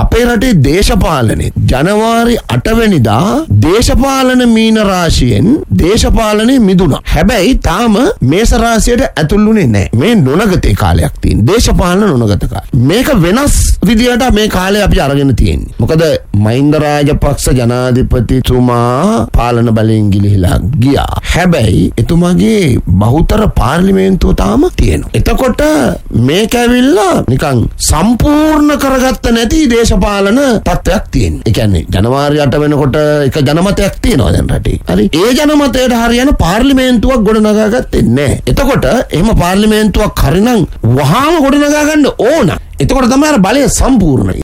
up අපේ රටේ දේශපාලනේ ජනවාරි 8 වෙනිදා දේශපාලන මීන රාශියෙන් දේශපාලනේ මිදුණා. හැබැයි තාම මේස රාශියට ඇතුළුනේ නැහැ. මේ නොනගතේ කාලයක් තියෙන. දේශපාලන නොනගත කාලය. මේක වෙනස් විදියට මේ කාලේ අපි අරගෙන තියෙන්නේ. මොකද මහින්ද රාජපක්ෂ ජනාධිපතිතුමා පාලන බලයෙන් ගිලිහිලා ගියා. හැබැයි එතුමාගේ බහුතර පාර්ලිමේන්තුව තාම තියෙනවා. එතකොට මේක ඇවිල්ලා නිකන් සම්පූර්ණ කරගත්ත නැති දේශපාලන තත්ත්වයක් තියෙනවා. ඒ කියන්නේ ජනවාරි 8 වෙනකොට එක ජනමතයක් තියෙනවා දැන් රටේ. හරි. ඒ ජනමතයට හරියන පාර්ලිමේන්තුවක් ගොඩනගා ගත්තේ නැහැ. එතකොට එහෙම පාර්ලිමේන්තුවක් හරිනම් වහාම ගොඩනගා ගන්න ඕන. එතකොට තමයි අර බලය සම්පූර්ණයි.